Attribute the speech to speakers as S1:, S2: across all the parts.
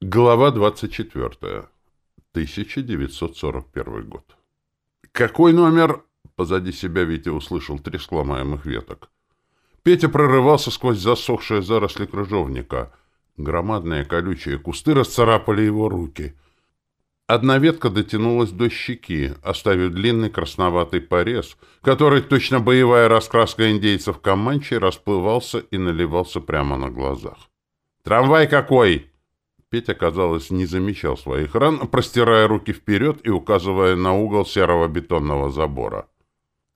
S1: Глава 24. 1941 год. «Какой номер?» Позади себя Витя услышал треск ломаемых веток. Петя прорывался сквозь засохшие заросли крыжовника. Громадные колючие кусты расцарапали его руки. Одна ветка дотянулась до щеки, оставив длинный красноватый порез, который, точно боевая раскраска индейцев Каманчи, расплывался и наливался прямо на глазах. «Трамвай какой!» Петя, казалось, не замечал своих ран, простирая руки вперед и указывая на угол серого бетонного забора.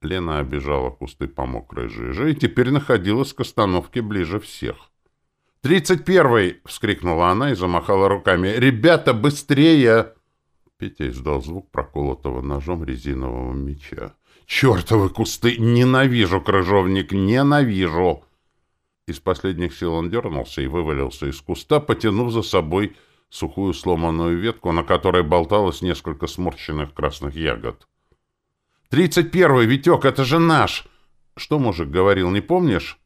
S1: Лена обижала кусты по мокрой жиже и теперь находилась к остановке ближе всех. «Тридцать первый!» — вскрикнула она и замахала руками. «Ребята, быстрее!» Петя издал звук проколотого ножом резинового меча. «Чертовы кусты! Ненавижу крыжовник! Ненавижу!» Из последних сил он дернулся и вывалился из куста, потянув за собой сухую сломанную ветку, на которой болталось несколько сморщенных красных ягод. «Тридцать первый, Витек, это же наш!» «Что мужик говорил, не помнишь?»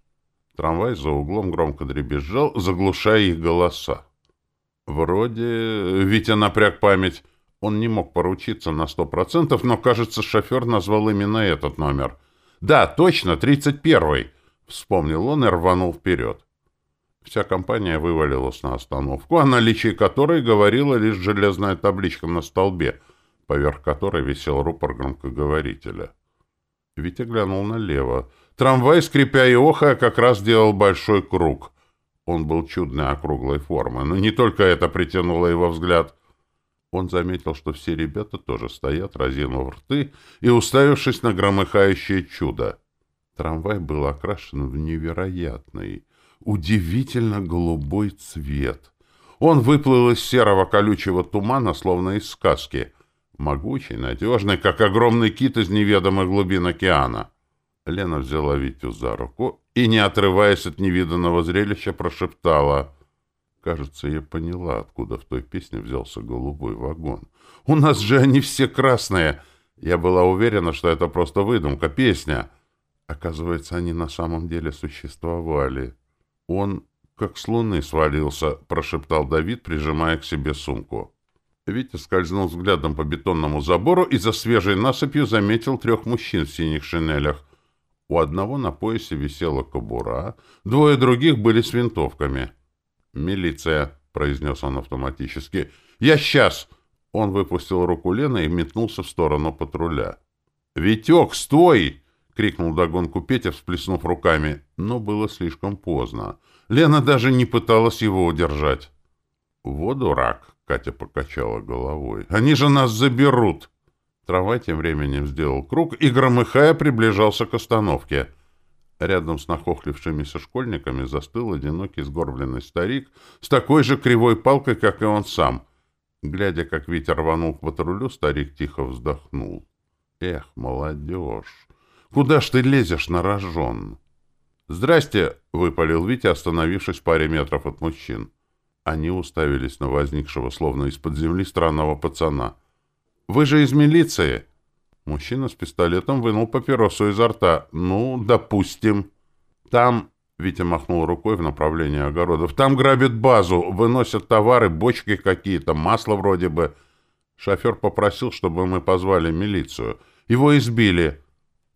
S1: Трамвай за углом громко дребезжал, заглушая их голоса. Вроде Витя напряг память. Он не мог поручиться на сто процентов, но, кажется, шофер назвал именно этот номер. «Да, точно, тридцать первый!» Вспомнил он и рванул вперед. Вся компания вывалилась на остановку, о наличии которой говорила лишь железная табличка на столбе, поверх которой висел рупор громкоговорителя. Витя глянул налево. Трамвай, скрипя и охая, как раз делал большой круг. Он был чудной округлой формы, но не только это притянуло его взгляд. Он заметил, что все ребята тоже стоят, разинув рты и уставившись на громыхающее чудо. Трамвай был окрашен в невероятный, удивительно голубой цвет. Он выплыл из серого колючего тумана, словно из сказки, могучий, надежный, как огромный кит из неведомых глубин океана. Лена взяла Витю за руку и, не отрываясь от невиданного зрелища, прошептала. Кажется, я поняла, откуда в той песне взялся голубой вагон. «У нас же они все красные!» Я была уверена, что это просто выдумка, песня. Оказывается, они на самом деле существовали. Он как с луны свалился, прошептал Давид, прижимая к себе сумку. Витя скользнул взглядом по бетонному забору и за свежей насыпью заметил трех мужчин в синих шинелях. У одного на поясе висела кобура, двое других были с винтовками. «Милиция», — произнес он автоматически. «Я сейчас!» Он выпустил руку Лены и метнулся в сторону патруля. «Витек, стой!» — крикнул догонку Петя, всплеснув руками. Но было слишком поздно. Лена даже не пыталась его удержать. «Вот дурак!» — Катя покачала головой. «Они же нас заберут!» Трава тем временем сделал круг и, громыхая, приближался к остановке. Рядом с нахохлившимися школьниками застыл одинокий сгорбленный старик с такой же кривой палкой, как и он сам. Глядя, как ветер рванул к патрулю, старик тихо вздохнул. «Эх, молодежь! Куда ж ты лезешь на рожон?» «Здрасте!» — выпалил Витя, остановившись в паре метров от мужчин. Они уставились на возникшего, словно из-под земли, странного пацана. «Вы же из милиции?» Мужчина с пистолетом вынул папиросу изо рта. «Ну, допустим. Там...» — Витя махнул рукой в направлении огородов. «Там грабят базу, выносят товары, бочки какие-то, масло вроде бы. Шофер попросил, чтобы мы позвали милицию. Его избили. —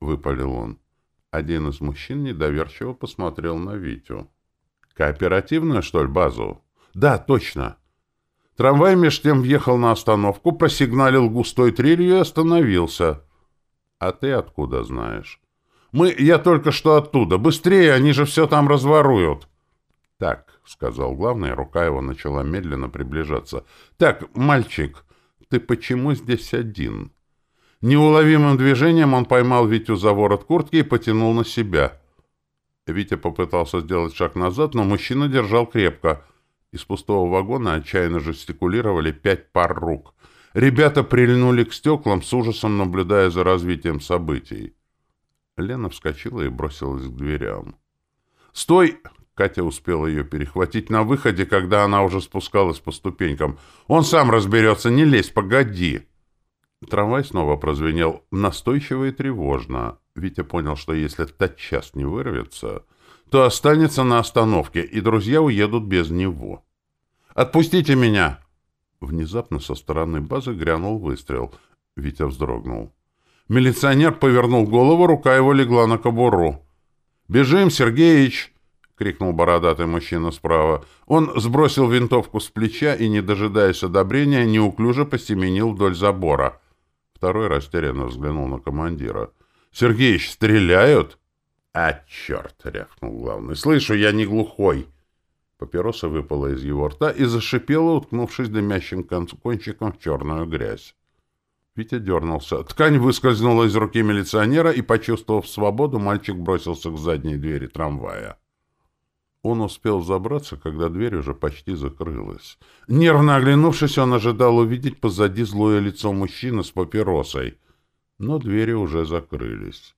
S1: выпалил он. Один из мужчин недоверчиво посмотрел на Витю. «Кооперативную, что ли, базу?» «Да, точно». Трамвай меж тем въехал на остановку, просигналил густой трелью и остановился. «А ты откуда знаешь?» «Мы... Я только что оттуда. Быстрее, они же все там разворуют». «Так», — сказал главный, рука его начала медленно приближаться. «Так, мальчик, ты почему здесь один?» Неуловимым движением он поймал Витю за ворот куртки и потянул на себя. Витя попытался сделать шаг назад, но мужчина держал крепко. Из пустого вагона отчаянно жестикулировали пять пар рук. Ребята прильнули к стеклам, с ужасом наблюдая за развитием событий. Лена вскочила и бросилась к дверям. «Стой!» Катя успела ее перехватить на выходе, когда она уже спускалась по ступенькам. «Он сам разберется, не лезь, погоди!» Трамвай снова прозвенел настойчиво и тревожно. Витя понял, что если тотчас не вырвется, то останется на остановке, и друзья уедут без него. Отпустите меня!» Внезапно со стороны базы грянул выстрел. Витя вздрогнул. Милиционер повернул голову, рука его легла на кобуру. «Бежим, Сергеич!» — крикнул бородатый мужчина справа. Он сбросил винтовку с плеча и, не дожидаясь одобрения, неуклюже посеменил вдоль забора. Второй растерянно взглянул на командира. «Сергеич, стреляют?» «А, черт!» — рявкнул главный. «Слышу, я не глухой!» Папироса выпала из его рта и зашипела, уткнувшись дымящим кончиком в черную грязь. Витя дернулся. Ткань выскользнула из руки милиционера, и, почувствовав свободу, мальчик бросился к задней двери трамвая. Он успел забраться, когда дверь уже почти закрылась. Нервно оглянувшись, он ожидал увидеть позади злое лицо мужчины с папиросой. Но двери уже закрылись.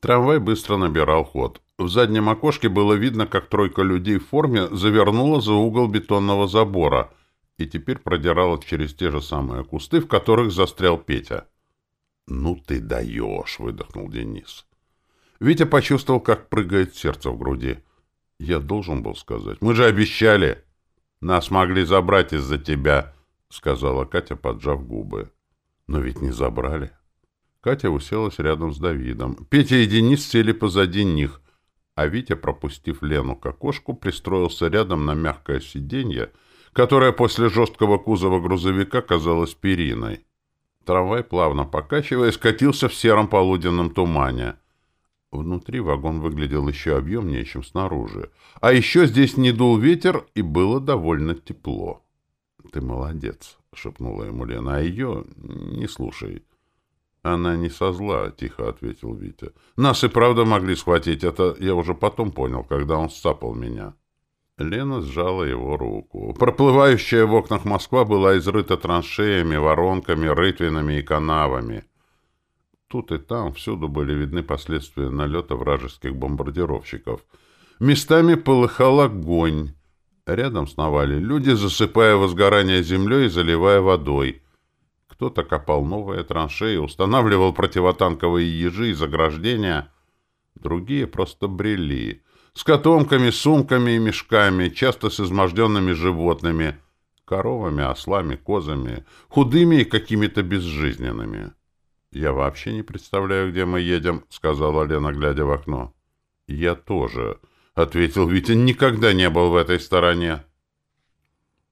S1: Трамвай быстро набирал ход. В заднем окошке было видно, как тройка людей в форме завернула за угол бетонного забора и теперь продирала через те же самые кусты, в которых застрял Петя. «Ну ты даешь!» — выдохнул Денис. Витя почувствовал, как прыгает сердце в груди. «Я должен был сказать. Мы же обещали!» «Нас могли забрать из-за тебя», — сказала Катя, поджав губы. «Но ведь не забрали». Катя уселась рядом с Давидом. Петя и Денис сели позади них — а Витя, пропустив Лену к окошку, пристроился рядом на мягкое сиденье, которое после жесткого кузова грузовика казалось периной. Трамвай, плавно покачиваясь, катился в сером полуденном тумане. Внутри вагон выглядел еще объемнее, чем снаружи. А еще здесь не дул ветер, и было довольно тепло. — Ты молодец, — шепнула ему Лена, — а ее не слушай. «Она не со зла», — тихо ответил Витя. «Нас и правда могли схватить. Это я уже потом понял, когда он сцапал меня». Лена сжала его руку. Проплывающая в окнах Москва была изрыта траншеями, воронками, рытвинами и канавами. Тут и там всюду были видны последствия налета вражеских бомбардировщиков. Местами полыхал огонь. Рядом сновали люди, засыпая возгорание землей и заливая водой — кто-то копал новые траншеи, устанавливал противотанковые ежи и заграждения. Другие просто брели. С котомками, сумками и мешками, часто с изможденными животными. Коровами, ослами, козами. Худыми и какими-то безжизненными. «Я вообще не представляю, где мы едем», — сказала Лена, глядя в окно. «Я тоже», — ответил Витя, — «никогда не был в этой стороне».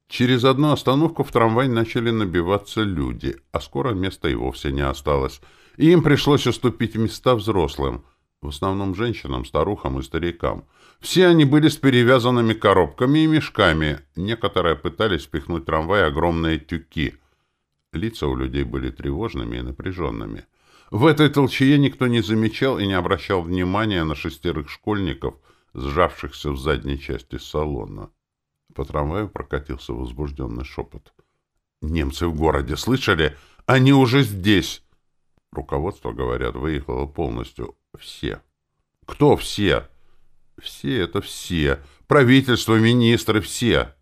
S1: Через одну остановку в трамвай начали набиваться люди, а скоро места и вовсе не осталось. И им пришлось уступить места взрослым, в основном женщинам, старухам и старикам. Все они были с перевязанными коробками и мешками. Некоторые пытались впихнуть в трамвай огромные тюки. Лица у людей были тревожными и напряженными. В этой толчее никто не замечал и не обращал внимания на шестерых школьников, сжавшихся в задней части салона. По трамваю прокатился возбужденный шепот. «Немцы в городе, слышали? Они уже здесь!» Руководство, говорят, выехало полностью. Все. Кто все? Все — это все. Правительство, министры, все.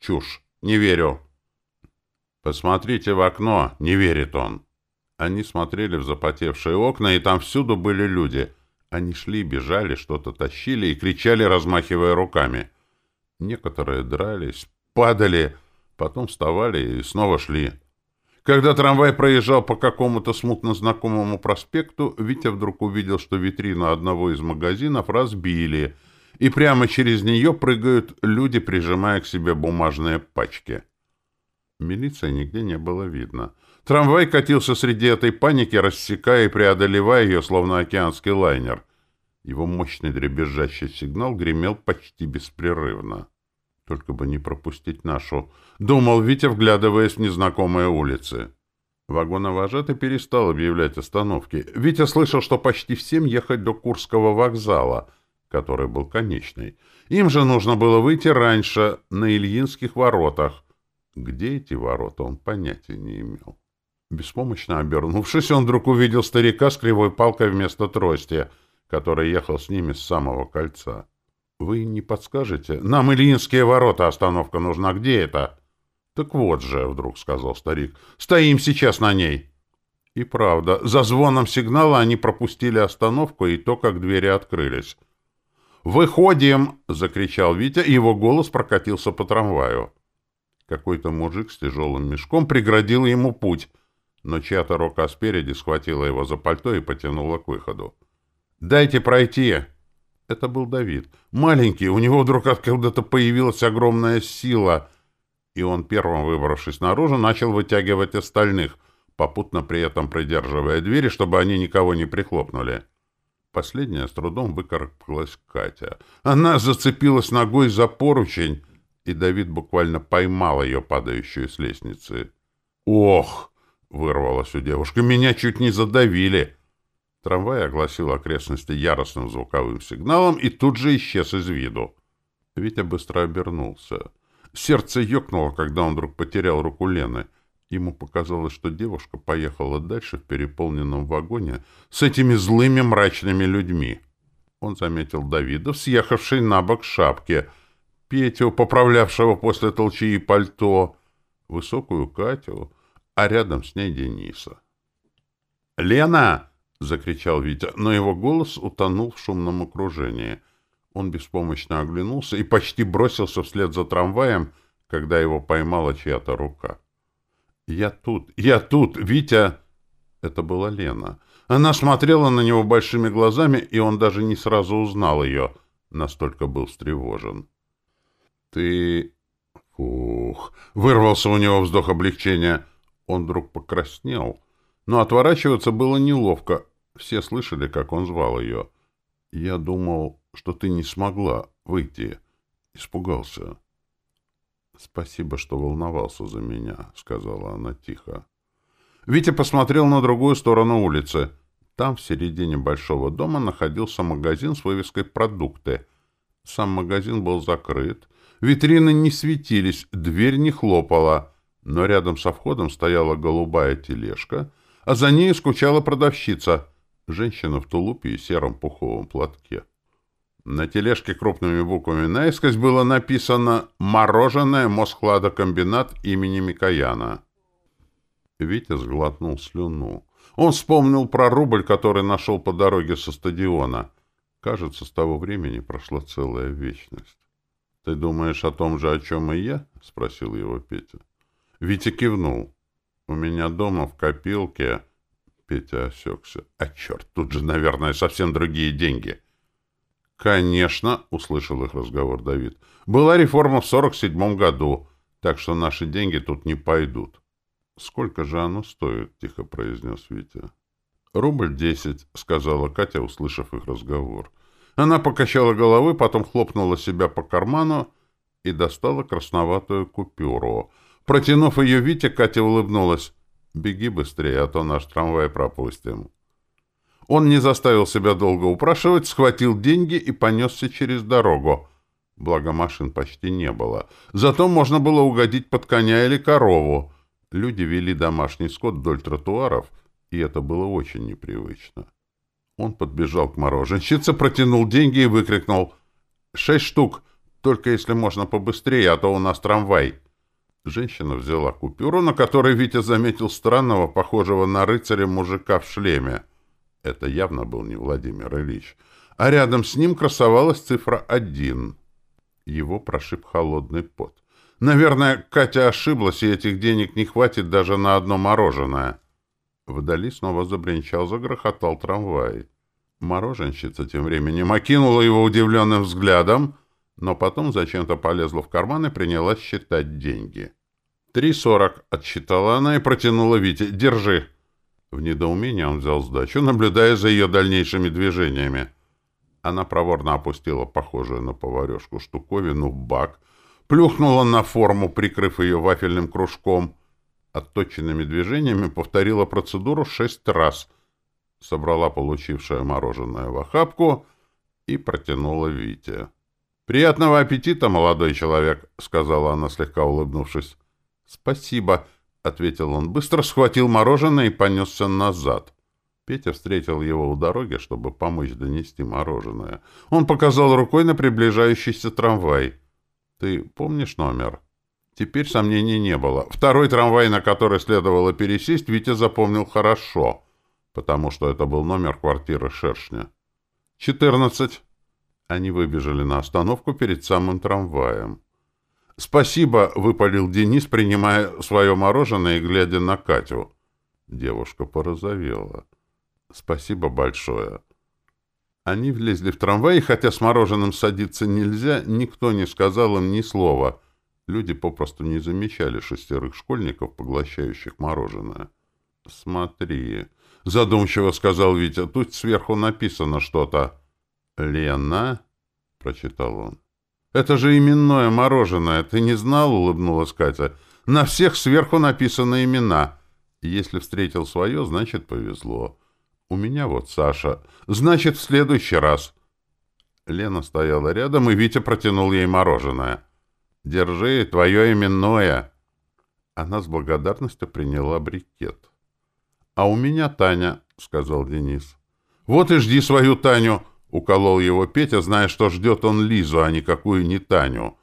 S1: Чушь. Не верю. Посмотрите в окно. Не верит он. Они смотрели в запотевшие окна, и там всюду были люди. Они шли, бежали, что-то тащили и кричали, размахивая руками. Некоторые дрались, падали, потом вставали и снова шли. Когда трамвай проезжал по какому-то смутно знакомому проспекту, Витя вдруг увидел, что витрину одного из магазинов разбили, и прямо через нее прыгают люди, прижимая к себе бумажные пачки. Милиции нигде не было видно. Трамвай катился среди этой паники, рассекая и преодолевая ее, словно океанский лайнер. Его мощный дребезжащий сигнал гремел почти беспрерывно. Только бы не пропустить нашу. Думал Витя, вглядываясь в незнакомые улицы. Вагоновожатый перестал объявлять остановки. Витя слышал, что почти всем ехать до Курского вокзала, который был конечный. Им же нужно было выйти раньше, на Ильинских воротах. Где эти ворота, он понятия не имел. Беспомощно обернувшись, он вдруг увидел старика с кривой палкой вместо трости — который ехал с ними с самого кольца. «Вы не подскажете? Нам Ильинские ворота остановка нужна. Где это?» «Так вот же», — вдруг сказал старик, — «стоим сейчас на ней». И правда, за звоном сигнала они пропустили остановку и то, как двери открылись. «Выходим!» — закричал Витя, и его голос прокатился по трамваю. Какой-то мужик с тяжелым мешком преградил ему путь, но чья-то рука спереди схватила его за пальто и потянула к выходу. «Дайте пройти!» Это был Давид. Маленький, у него вдруг откуда-то появилась огромная сила, и он, первым выбравшись наружу, начал вытягивать остальных, попутно при этом придерживая двери, чтобы они никого не прихлопнули. Последняя с трудом выкарабкалась Катя. Она зацепилась ногой за поручень, и Давид буквально поймал ее, падающую с лестницы. «Ох!» — вырвалась у девушки. «Меня чуть не задавили!» Трамвай огласил окрестности яростным звуковым сигналом и тут же исчез из виду. Витя быстро обернулся. Сердце ёкнуло, когда он вдруг потерял руку Лены. Ему показалось, что девушка поехала дальше в переполненном вагоне с этими злыми мрачными людьми. Он заметил Давида, съехавший на бок шапки, Петю, поправлявшего после толчии пальто, высокую Катю, а рядом с ней Дениса. «Лена!» — закричал Витя, но его голос утонул в шумном окружении. Он беспомощно оглянулся и почти бросился вслед за трамваем, когда его поймала чья-то рука. «Я тут! Я тут! Витя!» Это была Лена. Она смотрела на него большими глазами, и он даже не сразу узнал ее, настолько был встревожен. «Ты...» Фух! Вырвался у него вздох облегчения. Он вдруг покраснел — но отворачиваться было неловко. Все слышали, как он звал ее. «Я думал, что ты не смогла выйти». Испугался. «Спасибо, что волновался за меня», — сказала она тихо. Витя посмотрел на другую сторону улицы. Там, в середине большого дома, находился магазин с вывеской «Продукты». Сам магазин был закрыт. Витрины не светились, дверь не хлопала. Но рядом со входом стояла голубая тележка — а за ней скучала продавщица, женщина в тулупе и сером пуховом платке. На тележке крупными буквами наискось было написано «Мороженое Мосхладокомбинат имени Микояна». Витя сглотнул слюну. Он вспомнил про рубль, который нашел по дороге со стадиона. Кажется, с того времени прошла целая вечность. — Ты думаешь о том же, о чем и я? — спросил его Петя. Витя кивнул. У меня дома в копилке... Петя осекся. А черт, тут же, наверное, совсем другие деньги. Конечно, услышал их разговор Давид. Была реформа в сорок седьмом году, так что наши деньги тут не пойдут. Сколько же оно стоит? Тихо произнес Витя. Рубль десять, сказала Катя, услышав их разговор. Она покачала головой, потом хлопнула себя по карману и достала красноватую купюру — Протянув ее Вите, Катя улыбнулась. «Беги быстрее, а то наш трамвай пропустим». Он не заставил себя долго упрашивать, схватил деньги и понесся через дорогу. Благо машин почти не было. Зато можно было угодить под коня или корову. Люди вели домашний скот вдоль тротуаров, и это было очень непривычно. Он подбежал к мороженщице, протянул деньги и выкрикнул «Шесть штук! Только если можно побыстрее, а то у нас трамвай!» Женщина взяла купюру, на которой Витя заметил странного, похожего на рыцаря мужика в шлеме. Это явно был не Владимир Ильич. А рядом с ним красовалась цифра один. Его прошиб холодный пот. Наверное, Катя ошиблась, и этих денег не хватит даже на одно мороженое. Вдали снова забринчал, загрохотал трамвай. Мороженщица тем временем окинула его удивленным взглядом, но потом зачем-то полезла в карман и принялась считать деньги. «Три сорок», — отсчитала она и протянула Вите. «Держи». В недоумении он взял сдачу, наблюдая за ее дальнейшими движениями. Она проворно опустила похожую на поварешку штуковину в бак, плюхнула на форму, прикрыв ее вафельным кружком. Отточенными движениями повторила процедуру шесть раз. Собрала получившее мороженое в охапку и протянула Вите. «Приятного аппетита, молодой человек», — сказала она, слегка улыбнувшись. «Спасибо», — ответил он, быстро схватил мороженое и понесся назад. Петя встретил его у дороги, чтобы помочь донести мороженое. Он показал рукой на приближающийся трамвай. «Ты помнишь номер?» Теперь сомнений не было. Второй трамвай, на который следовало пересесть, Витя запомнил хорошо, потому что это был номер квартиры Шершня. «Четырнадцать». Они выбежали на остановку перед самым трамваем. «Спасибо», — выпалил Денис, принимая свое мороженое и глядя на Катю. Девушка порозовела. «Спасибо большое». Они влезли в трамвай, и хотя с мороженым садиться нельзя, никто не сказал им ни слова. Люди попросту не замечали шестерых школьников, поглощающих мороженое. «Смотри», — задумчиво сказал Витя, — «тут сверху написано что-то». «Лена?» — прочитал он. «Это же именное мороженое. Ты не знал?» — улыбнулась Катя. «На всех сверху написаны имена. Если встретил свое, значит, повезло. У меня вот Саша. Значит, в следующий раз». Лена стояла рядом, и Витя протянул ей мороженое. «Держи, твое именное». Она с благодарностью приняла брикет. «А у меня Таня», — сказал Денис. «Вот и жди свою Таню», — уколол его Петя, зная, что ждет он Лизу, а никакую не Таню.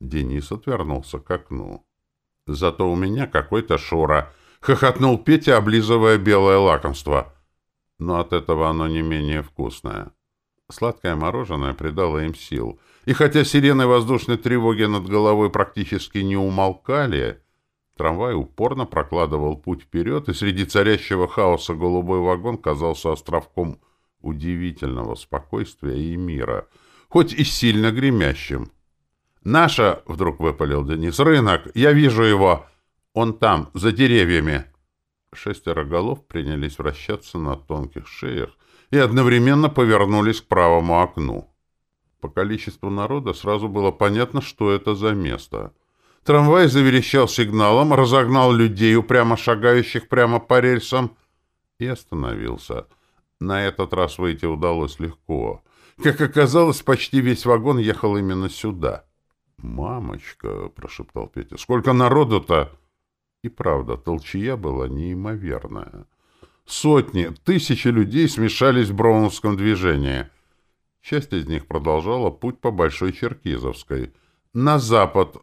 S1: Денис отвернулся к окну. «Зато у меня какой-то Шура», — хохотнул Петя, облизывая белое лакомство. Но от этого оно не менее вкусное. Сладкое мороженое придало им сил. И хотя сирены воздушной тревоги над головой практически не умолкали, Трамвай упорно прокладывал путь вперед, и среди царящего хаоса голубой вагон казался островком удивительного спокойствия и мира, хоть и сильно гремящим. «Наша!» — вдруг выпалил Денис. «Рынок! Я вижу его! Он там, за деревьями!» Шестеро голов принялись вращаться на тонких шеях и одновременно повернулись к правому окну. По количеству народа сразу было понятно, что это за место — Трамвай заверещал сигналом, разогнал людей, упрямо шагающих прямо по рельсам, и остановился. На этот раз выйти удалось легко. Как оказалось, почти весь вагон ехал именно сюда. «Мамочка!» — прошептал Петя. «Сколько народу-то!» И правда, толчья была неимоверная. Сотни, тысячи людей смешались в броуновском движении. Часть из них продолжала путь по Большой Черкизовской. На запад,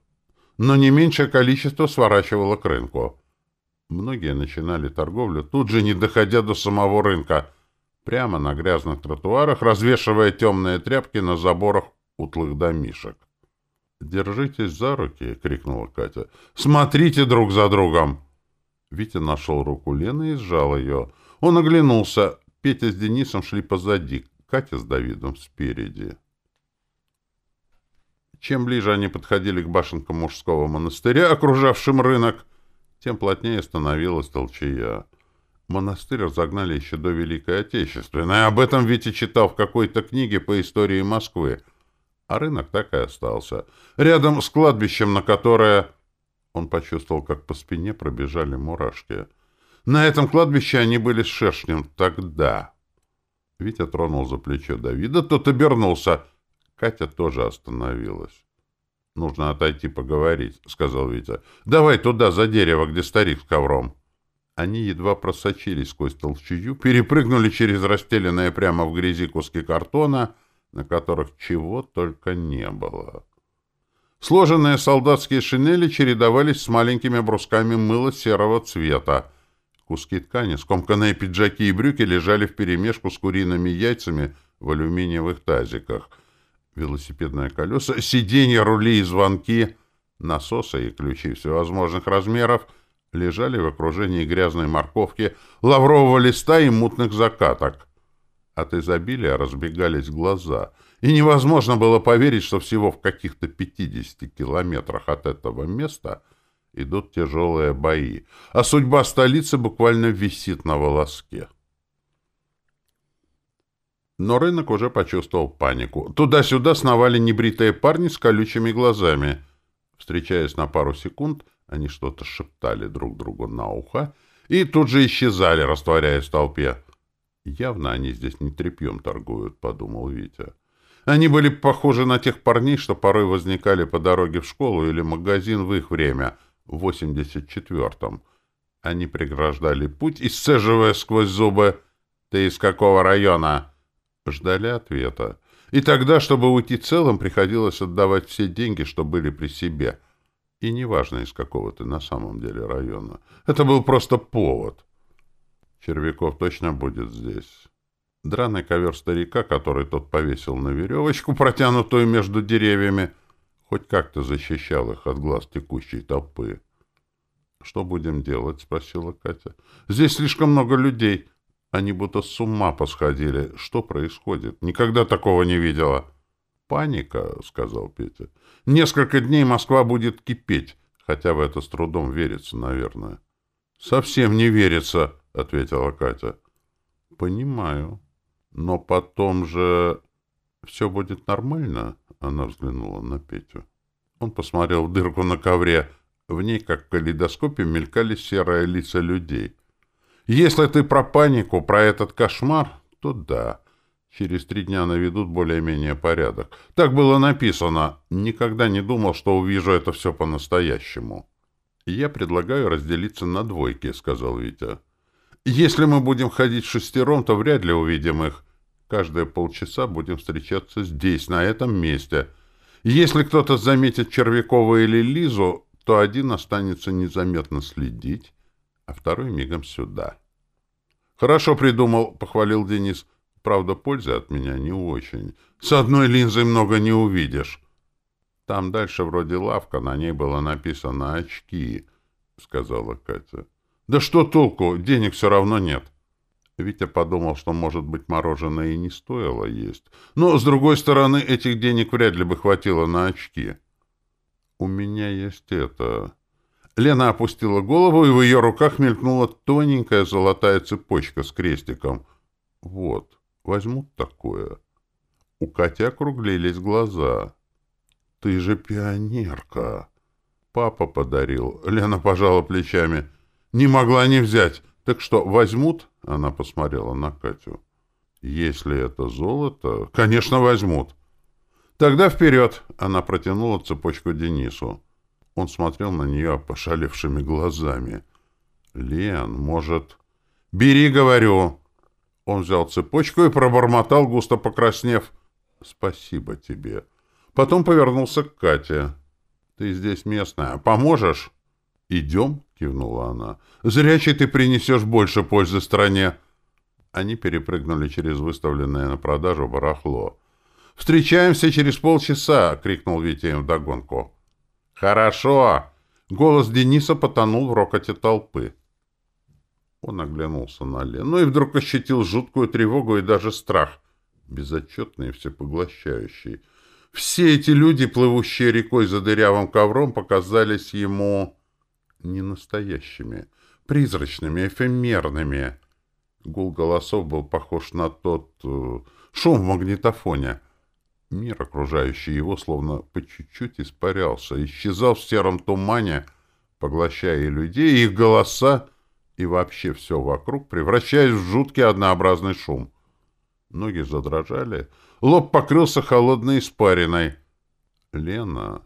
S1: но не меньшее количество сворачивало к рынку. Многие начинали торговлю, тут же не доходя до самого рынка, прямо на грязных тротуарах, развешивая темные тряпки на заборах утлых домишек. «Держитесь за руки!» — крикнула Катя. «Смотрите друг за другом!» Витя нашел руку Лены и сжал ее. Он оглянулся. Петя с Денисом шли позади, Катя с Давидом спереди. Чем ближе они подходили к башенкам мужского монастыря, окружавшим рынок, тем плотнее становилась толчая. Монастырь разогнали еще до Великой Отечественной. Об этом Витя читал в какой-то книге по истории Москвы. А рынок так и остался. Рядом с кладбищем, на которое... Он почувствовал, как по спине пробежали мурашки. На этом кладбище они были с шершнем тогда. Витя тронул за плечо Давида, тот обернулся. Катя тоже остановилась. «Нужно отойти поговорить», — сказал Витя. «Давай туда, за дерево, где старик с ковром». Они едва просочились сквозь толчую, перепрыгнули через расстеленные прямо в грязи куски картона, на которых чего только не было. Сложенные солдатские шинели чередовались с маленькими брусками мыла серого цвета. Куски ткани, скомканные пиджаки и брюки лежали вперемешку с куриными яйцами в алюминиевых тазиках — велосипедные колеса, сиденья, рули и звонки, насосы и ключи всевозможных размеров лежали в окружении грязной морковки, лаврового листа и мутных закаток. От изобилия разбегались глаза, и невозможно было поверить, что всего в каких-то 50 километрах от этого места идут тяжелые бои, а судьба столицы буквально висит на волоске. Но рынок уже почувствовал панику. Туда-сюда сновали небритые парни с колючими глазами. Встречаясь на пару секунд, они что-то шептали друг другу на ухо и тут же исчезали, растворяясь в толпе. «Явно они здесь не тряпьем торгуют», — подумал Витя. Они были похожи на тех парней, что порой возникали по дороге в школу или магазин в их время, 84-м. Они преграждали путь, исцеживая сквозь зубы «Ты из какого района?» Ждали ответа. И тогда, чтобы уйти целым, приходилось отдавать все деньги, что были при себе. И неважно, из какого ты на самом деле района. Это был просто повод. Червяков точно будет здесь. Драный ковер старика, который тот повесил на веревочку, протянутую между деревьями, хоть как-то защищал их от глаз текущей толпы. «Что будем делать?» — спросила Катя. «Здесь слишком много людей. Они будто с ума посходили. Что происходит? Никогда такого не видела». «Паника», — сказал Петя. «Несколько дней Москва будет кипеть. Хотя в это с трудом верится, наверное». «Совсем не верится», — ответила Катя. «Понимаю. Но потом же все будет нормально?» Она взглянула на Петю. Он посмотрел в дырку на ковре. В ней, как в калейдоскопе, мелькали серые лица людей. «Если ты про панику, про этот кошмар, то да. Через три дня наведут более-менее порядок. Так было написано. Никогда не думал, что увижу это все по-настоящему». «Я предлагаю разделиться на двойки», — сказал Витя. «Если мы будем ходить шестером, то вряд ли увидим их. Каждые полчаса будем встречаться здесь, на этом месте. Если кто-то заметит Червякова или Лизу, то один останется незаметно следить, а второй мигом сюда». «Хорошо придумал», — похвалил Денис. «Правда, пользы от меня не очень. С одной линзой много не увидишь». Там дальше вроде лавка, на ней было написано «очки», — сказала Катя. «Да что толку? Денег все равно нет». Витя подумал, что, может быть, мороженое и не стоило есть. Но, с другой стороны, этих денег вряд ли бы хватило на очки. «У меня есть это...» Лена опустила голову, и в ее руках мелькнула тоненькая золотая цепочка с крестиком. «Вот, возьмут такое». У Кати округлились глаза. Ты же пионерка. Папа подарил. Лена пожала плечами. Не могла не взять. Так что, возьмут? Она посмотрела на Катю. Если это золото, конечно, возьмут. Тогда вперед! Она протянула цепочку Денису. Он смотрел на нее пошалившими глазами. «Лен, может...» «Бери, говорю!» Он взял цепочку и пробормотал, густо покраснев. «Спасибо тебе. Потом повернулся к Кате. «Ты здесь местная. Поможешь?» «Идем?» — кивнула она. «Зрячий ты принесешь больше пользы стране». Они перепрыгнули через выставленное на продажу барахло. «Встречаемся через полчаса!» — крикнул Витя им вдогонку. «Хорошо!» — голос Дениса потонул в рокоте толпы. Он оглянулся на Лену и вдруг ощутил жуткую тревогу и даже страх, безотчетный и всепоглощающий. Все эти люди, плывущие рекой за дырявым ковром, показались ему ненастоящими, призрачными, эфемерными. Гул голосов был похож на тот э, шум в магнитофоне. Мир, окружающий его, словно по чуть-чуть испарялся, исчезал в сером тумане, поглощая и людей, и их голоса, и вообще все вокруг, превращаясь в жуткий однообразный шум. Ноги задрожали, лоб покрылся холодной испариной. «Лена!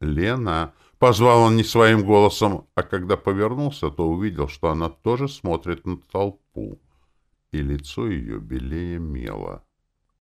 S1: Лена!» — позвал он не своим голосом, а когда повернулся, то увидел, что она тоже смотрит на толпу, и лицо ее белее мела.